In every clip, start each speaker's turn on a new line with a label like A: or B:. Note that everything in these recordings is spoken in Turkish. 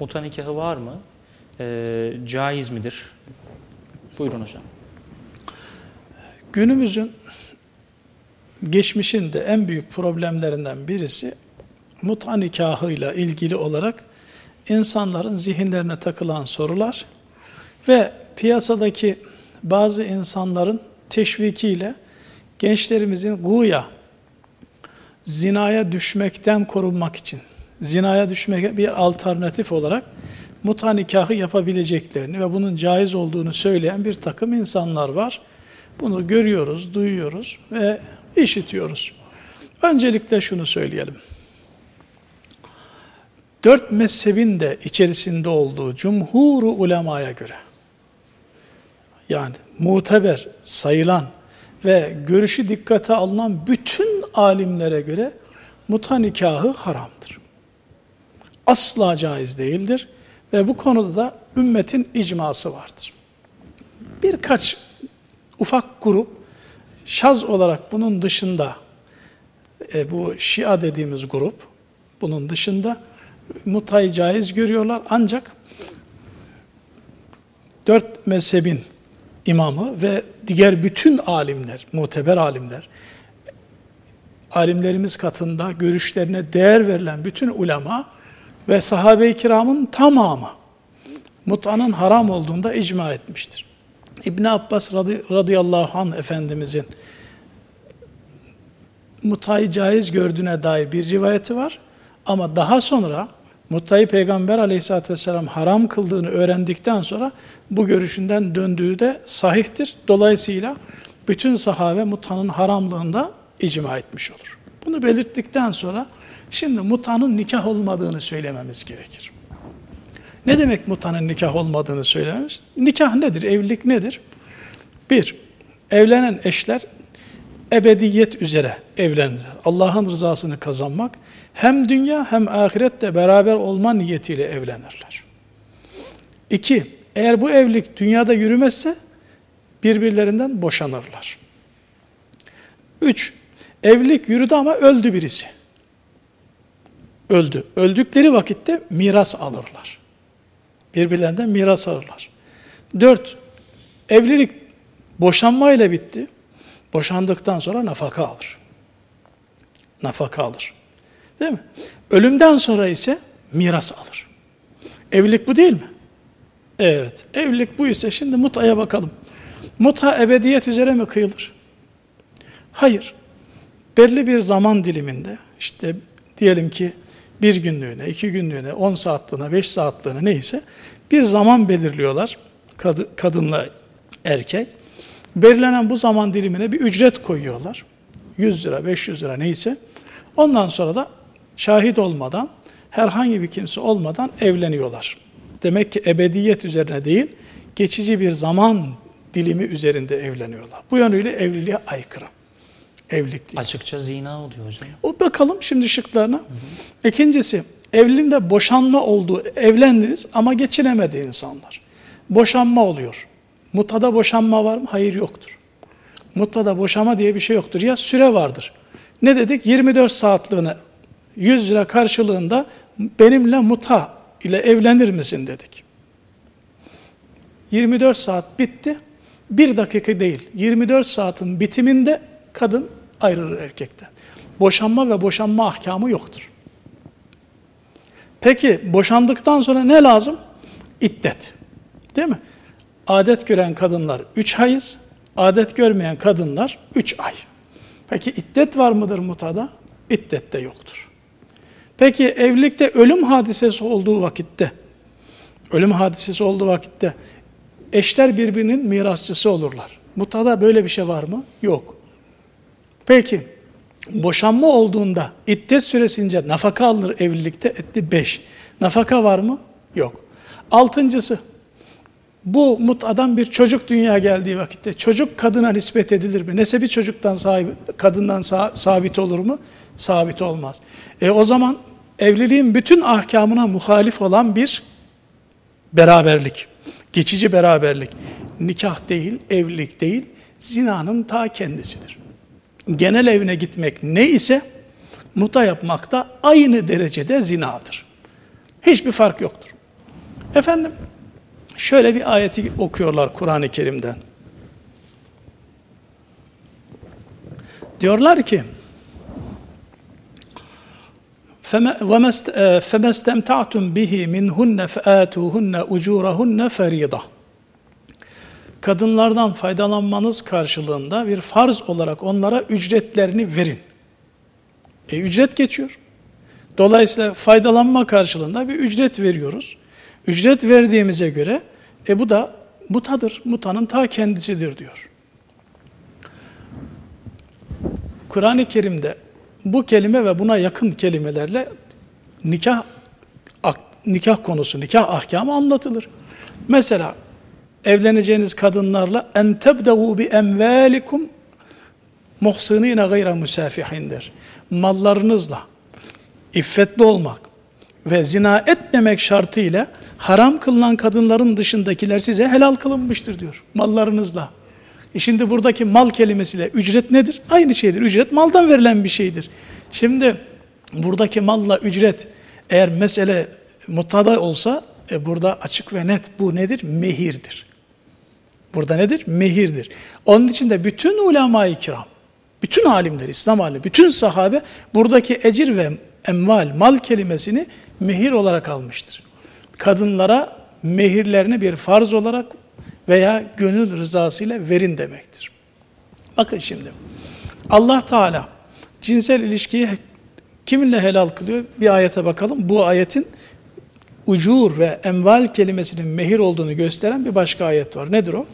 A: Muta nikahı var mı? Ee, caiz midir? Buyurun hocam.
B: Günümüzün geçmişinde en büyük problemlerinden birisi muta nikahıyla ilgili olarak insanların zihinlerine takılan sorular ve piyasadaki bazı insanların teşvikiyle gençlerimizin guya zinaya düşmekten korunmak için, zinaya düşmek bir alternatif olarak muta nikahı yapabileceklerini ve bunun caiz olduğunu söyleyen bir takım insanlar var. Bunu görüyoruz, duyuyoruz ve işitiyoruz. Öncelikle şunu söyleyelim. Dört mezhebin de içerisinde olduğu cumhuru ulemaya göre yani muteber sayılan ve görüşü dikkate alınan bütün alimlere göre muta nikahı haramdır. Asla caiz değildir ve bu konuda da ümmetin icması vardır. Birkaç ufak grup şaz olarak bunun dışında e, bu Şia dediğimiz grup bunun dışında mutayı caiz görüyorlar ancak dört mezhebin imamı ve diğer bütün alimler, muteber alimler, alimlerimiz katında görüşlerine değer verilen bütün ulema ve sahabe-i kiramın tamamı mutanın haram olduğunda icma etmiştir. İbn Abbas radıyallahu anh Efendimizin mutayı caiz gördüğüne dair bir rivayeti var. Ama daha sonra mutayı Peygamber aleyhissalatü vesselam haram kıldığını öğrendikten sonra bu görüşünden döndüğü de sahihtir. Dolayısıyla bütün sahabe mutanın haramlığında icma etmiş olur. Bunu belirttikten sonra şimdi mutanın nikah olmadığını söylememiz gerekir. Ne demek mutanın nikah olmadığını söylememiz? Nikah nedir? Evlilik nedir? Bir, evlenen eşler ebediyet üzere evlenirler. Allah'ın rızasını kazanmak hem dünya hem ahirette beraber olma niyetiyle evlenirler. İki, eğer bu evlilik dünyada yürümezse birbirlerinden boşanırlar. Üç, evlilik yürüdü ama öldü birisi. Öldü. Öldükleri vakitte miras alırlar. Birbirlerinden miras alırlar. Dört, evlilik boşanmayla bitti. Boşandıktan sonra nafaka alır. Nafaka alır. Değil mi? Ölümden sonra ise miras alır. Evlilik bu değil mi? Evet. Evlilik bu ise şimdi mutaya bakalım. Muta ebediyet üzere mi kıyılır? Hayır. Belli bir zaman diliminde işte diyelim ki bir günlüğüne, iki günlüğüne, on saatliğine, beş saatliğine neyse bir zaman belirliyorlar kadınla erkek. Belirlenen bu zaman dilimine bir ücret koyuyorlar. 100 lira, 500 lira neyse. Ondan sonra da şahit olmadan, herhangi bir kimse olmadan evleniyorlar. Demek ki ebediyet üzerine değil, geçici bir zaman dilimi üzerinde evleniyorlar. Bu yönüyle evliliğe aykırı. Evlilik değil.
A: Açıkça zina oluyor hocam.
B: O bakalım şimdi şıklarına. Hı hı. İkincisi, evliliğinde boşanma olduğu, evlendiniz ama geçinemedi insanlar. Boşanma oluyor. Mutada boşanma var mı? Hayır yoktur. Mutada boşama diye bir şey yoktur. Ya süre vardır. Ne dedik? 24 saatliğine 100 lira karşılığında benimle muta ile evlenir misin dedik. 24 saat bitti. Bir dakika değil. 24 saatin bitiminde kadın ayrılır erkekten. Boşanma ve boşanma ahkamı yoktur. Peki boşandıktan sonra ne lazım? İddet. Değil mi? Adet gören kadınlar 3 hayız, adet görmeyen kadınlar 3 ay. Peki iddet var mıdır mutada? İddet de yoktur. Peki evlilikte ölüm hadisesi olduğu vakitte, ölüm hadisesi olduğu vakitte eşler birbirinin mirasçısı olurlar. Mutada böyle bir şey var mı? Yok. Peki boşanma olduğunda iddet süresince nafaka alınır evlilikte etti 5. Nafaka var mı? Yok. Altıncısı bu mutadan bir çocuk dünya geldiği vakitte çocuk kadına nispet edilir mi? Nesebi çocuktan sahibi, kadından sabit olur mu? Sabit olmaz. E o zaman evliliğin bütün ahkamına muhalif olan bir beraberlik. Geçici beraberlik. Nikah değil, evlilik değil, zinanın ta kendisidir Genel evine gitmek ne ise muta yapmak da aynı derecede zinadır. Hiçbir fark yoktur. Efendim şöyle bir ayeti okuyorlar Kur'an-ı Kerim'den. Diyorlar ki فَمَا اسْتَمْتَعْتُمْ بِهِ مِنْهُنَّ فَآتُوهُنَّ اُجُورَهُنَّ فَرِيضًا Kadınlardan faydalanmanız karşılığında bir farz olarak onlara ücretlerini verin. E ücret geçiyor. Dolayısıyla faydalanma karşılığında bir ücret veriyoruz. Ücret verdiğimize göre e bu da mutadır. Mutanın ta kendisidir diyor. Kur'an-ı Kerim'de bu kelime ve buna yakın kelimelerle nikah nikah konusu, nikah ahkamı anlatılır. Mesela evleneceğiniz kadınlarla en tebdevu bi emvalikum muhsinine gayra musafihindir. Mallarınızla iffetli olmak ve zina etmemek şartıyla haram kılınan kadınların dışındakiler size helal kılınmıştır diyor. Mallarınızla. E şimdi buradaki mal kelimesiyle ücret nedir? Aynı şeydir. Ücret maldan verilen bir şeydir. Şimdi buradaki malla ücret eğer mesele mutada olsa e burada açık ve net bu nedir? Mehirdir. Burada nedir? Mehirdir. Onun için de bütün ulema-i kiram, bütün alimler, İslam alimleri, bütün sahabe buradaki ecir ve emval, mal kelimesini mehir olarak almıştır. Kadınlara mehirlerini bir farz olarak veya gönül rızasıyla verin demektir. Bakın şimdi. Allah Teala cinsel ilişkiyi kiminle helal kılıyor? Bir ayete bakalım. Bu ayetin ucur ve emval kelimesinin mehir olduğunu gösteren bir başka ayet var. Nedir o?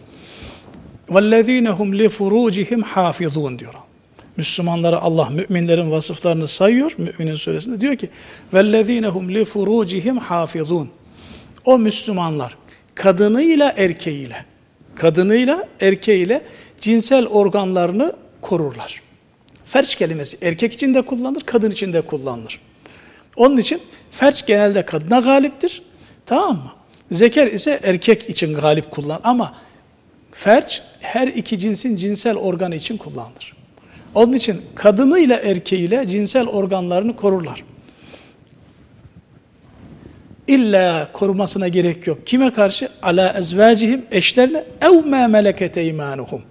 B: وَالَّذ۪ينَ هُمْ لِفُرُوجِهِمْ حَافِظُونَ diyor. Müslümanlara Allah müminlerin vasıflarını sayıyor. Müminin suresinde diyor ki وَالَّذ۪ينَ هُمْ لِفُرُوجِهِمْ حَافِظُونَ O Müslümanlar kadınıyla erkeğiyle kadınıyla erkeğiyle cinsel organlarını korurlar. Ferç kelimesi erkek için de kullanılır, kadın için de kullanılır. Onun için ferç genelde kadına galiptir. Tamam mı? Zeker ise erkek için galip kullan ama ferç her iki cinsin cinsel organı için kullanılır. Onun için kadınıyla erkeğiyle cinsel organlarını korurlar. İlla korumasına gerek yok. Kime karşı? Ala ezvacihim eşlerine ev ma melekete imanuhum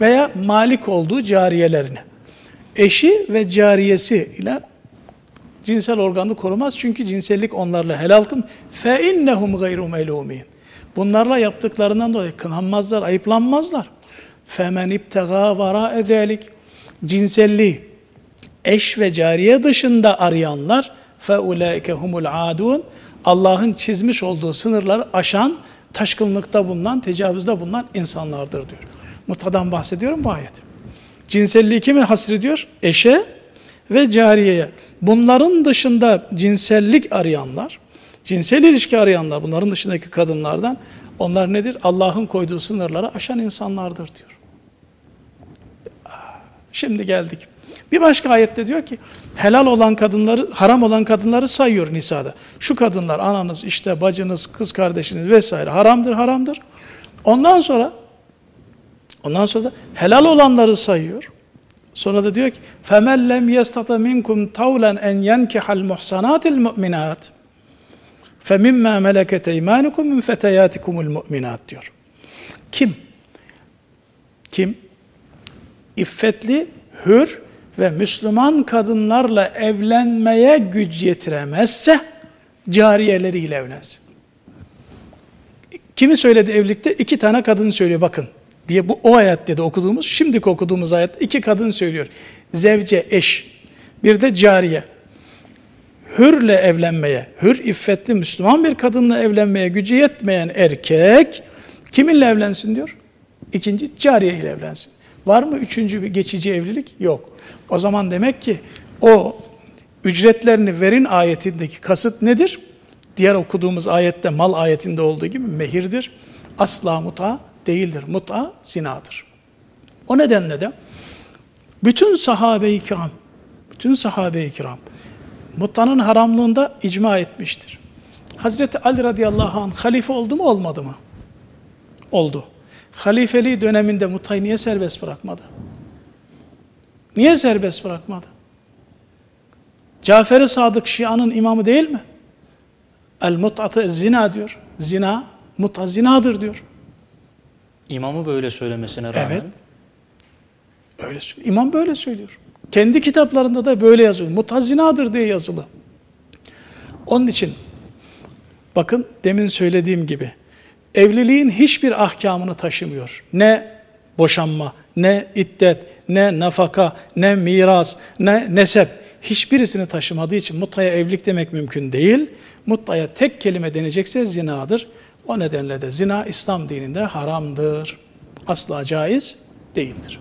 B: veya malik olduğu cariyelerine. Eşi ve cariyesi ile cinsel organı korumaz çünkü cinsellik onlarla helal kılın. Fe innehum gayru melumin. Bunlarla yaptıklarından dolayı kınanmazlar, ayıplanmazlar. Femen ibtega vara ezelik. Cinselliği eş ve cariye dışında arayanlar fe ulaike humul adun. Allah'ın çizmiş olduğu sınırları aşan, taşkınlıkta bulunan, tecavüzde bulunan insanlardır diyor. Mutadan bahsediyorum bu ayet. Cinselliği kime hasrediyor? Eşe ve cariyeye. Bunların dışında cinsellik arayanlar, cinsel ilişki arayanlar, bunların dışındaki kadınlardan, onlar nedir? Allah'ın koyduğu sınırları aşan insanlardır diyor. Şimdi geldik. Bir başka ayette diyor ki helal olan kadınları, haram olan kadınları sayıyor Nisa'da. Şu kadınlar ananız, işte bacınız, kız kardeşiniz vesaire haramdır, haramdır. Ondan sonra ondan sonra da helal olanları sayıyor. Sonra da diyor ki فَمَنْ لَمْ يَسْتَطَ مِنْكُمْ تَوْلًا اَنْ يَنْكِحَ الْمُحْسَنَاتِ الْمُؤْمِنَاتِ فَمِمَّا مَلَكَتْ اَيْمَانُكُمْ مِنْ فَتَيَاتِكُمُ الْمُؤْمِنَاتِ diyor. Kim? Kim? İffetli, hür ve Müslüman kadınlarla evlenmeye güç yetiremezse cariyeleriyle evlensin. Kimi söyledi evlilikte? İki tane kadın söylüyor bakın diye bu o ayette de okuduğumuz, şimdiki okuduğumuz ayet iki kadın söylüyor. Zevce, eş, bir de cariye. Hürle evlenmeye, hür iffetli Müslüman bir kadınla evlenmeye gücü yetmeyen erkek kiminle evlensin diyor? İkinci cariye ile evlensin. Var mı üçüncü bir geçici evlilik? Yok. O zaman demek ki o ücretlerini verin ayetindeki kasıt nedir? Diğer okuduğumuz ayette mal ayetinde olduğu gibi mehirdir. Asla muta değildir. Muta zinadır. O nedenle de bütün sahabe-i kiram, bütün sahabe-i kiram mutanın haramlığında icma etmiştir. Hazreti Ali radıyallahu anh halife oldu mu olmadı mı? Oldu. Halifeliği döneminde mutayı niye serbest bırakmadı? Niye serbest bırakmadı? Cafer-i Sadık Şia'nın imamı değil mi? El mut'atı zina diyor. Zina, mut'a zinadır diyor.
A: İmamı böyle söylemesine rağmen
B: Evet. Öyle. İmam böyle söylüyor. Kendi kitaplarında da böyle yazıyor. Mut'a zinadır diye yazılı. Onun için bakın demin söylediğim gibi evliliğin hiçbir ahkamını taşımıyor. Ne boşanma, ne iddet, ne nafaka, ne miras, ne nesep hiçbirisini taşımadığı için mutaya evlilik demek mümkün değil. Mutaya tek kelime denecekse zinadır. O nedenle de zina İslam dininde haramdır. Asla caiz değildir.